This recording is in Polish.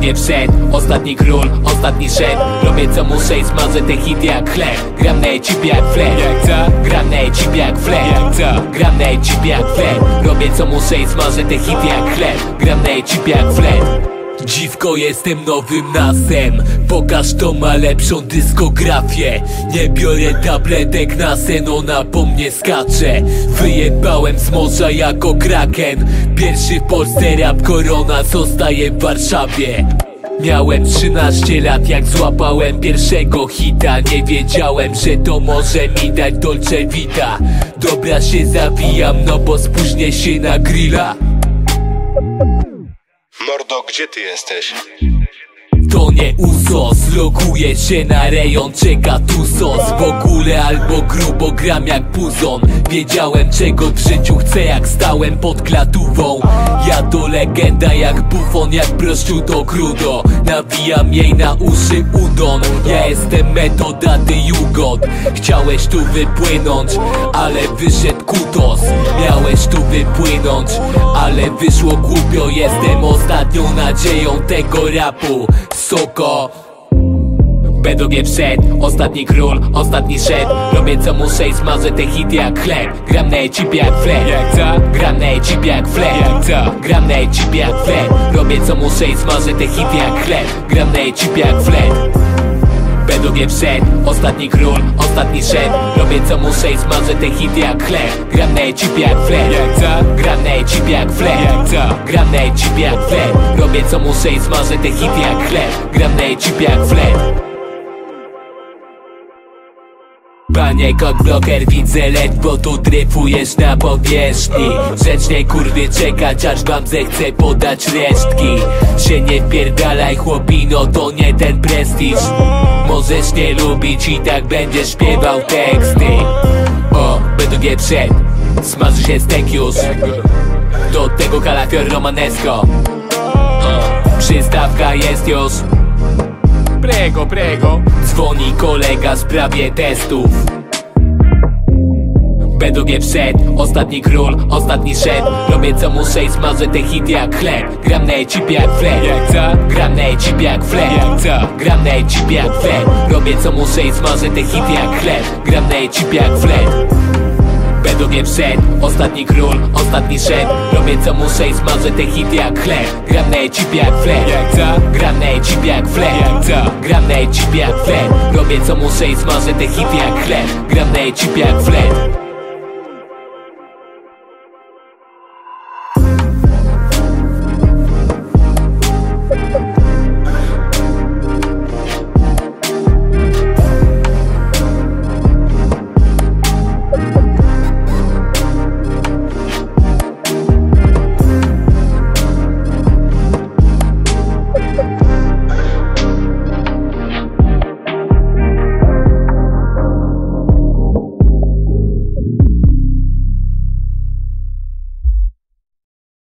nie wszedł Ostatni król, ostatni szef. Robię co muszę i smażę te hity jak chleb. Gram na ekipie jak co? Gram na ekipie jak co? Gram na ekipie jak flash Robię co muszę i smażę te hity jak chleb. Gram na ekipie jak flash Dziwko jestem nowym nasem. Pokaż to ma lepszą dyskografię. Nie biorę tabletek na sen Ona po mnie skacze. Wyjebałem z morza jako kraken. Pierwszy w Polsce rap korona Zostaje w Warszawie. Miałem 13 lat jak złapałem pierwszego hita. Nie wiedziałem, że to może mi dać Dolce Vita. Dobra się zawijam, no bo spóźnię się na grilla Mordo, gdzie ty jesteś? To nie usos, loguję się na rejon, czeka tu sos. W ogóle albo grubo gram jak puzon Wiedziałem czego w życiu chcę jak stałem pod klatówą. Ja to legenda jak bufon, jak prosciutto crudo Nawijam jej na uszy udon. Ja jestem metoda, ty jugot Chciałeś tu wypłynąć, ale wyszedł kutos. Miałeś tu wypłynąć, ale wyszło głupio. Jestem ostatnią nadzieją tego rapu. Soko. B2G wszedł, ostatni król, ostatni szef Robię co muszę i smażę te hity jak chleb. Gram na ekipie jak flash Jak co? Gram na ekipie jak flash Jak co? Gram na ekipie jak flash Robię co muszę i smażę te hity jak chleb. Gram na ekipie jak flash B2G wszedł, ostatni król, ostatni szef. Robię co muszę i smażę te hity jak chleb. Gram na ekipie jak flash Jak co? Gram na ekipie jak flash Jak co? Gram na ekipie jak flash Robię co muszę i smażę te hity jak chleb. Gram na ekipie jak flash Panie bloker widzę ledwo tu dryfujesz na powierzchni. Grzecznie kurwy czekać aż wam zechce podać resztki. Się nie wpierdalaj chłopino to nie ten prestiż Możesz nie lubić i tak będziesz śpiewał teksty. O, B2G przed, smaży się stek już Do tego kalafior romanesco Przystawka jest już. Prego, prego. Dzwoni kolega w sprawie testów B2G wszedł, ostatni król, ostatni szef Robię co muszę i smażę te hity jak chleb. Gram na ekipie jak flash Jak co? Gram na ekipie jak flash Jak co? Gram na ekipie jak flash Robię co muszę i smażę te hity jak chleb. Gram na ekipie jak flash B2G wszedł, ostatni król, ostatni szef Robię co muszę i smażę te hity jak chleb. Gram na ekipie jak flash Jak co? Gram na ekipie jak flash Jak co? Gram na ekipie jak flash Robię co muszę i smażę te hity jak chleb. Gram na ekipie jak flash